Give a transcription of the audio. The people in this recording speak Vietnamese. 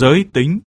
giới tính.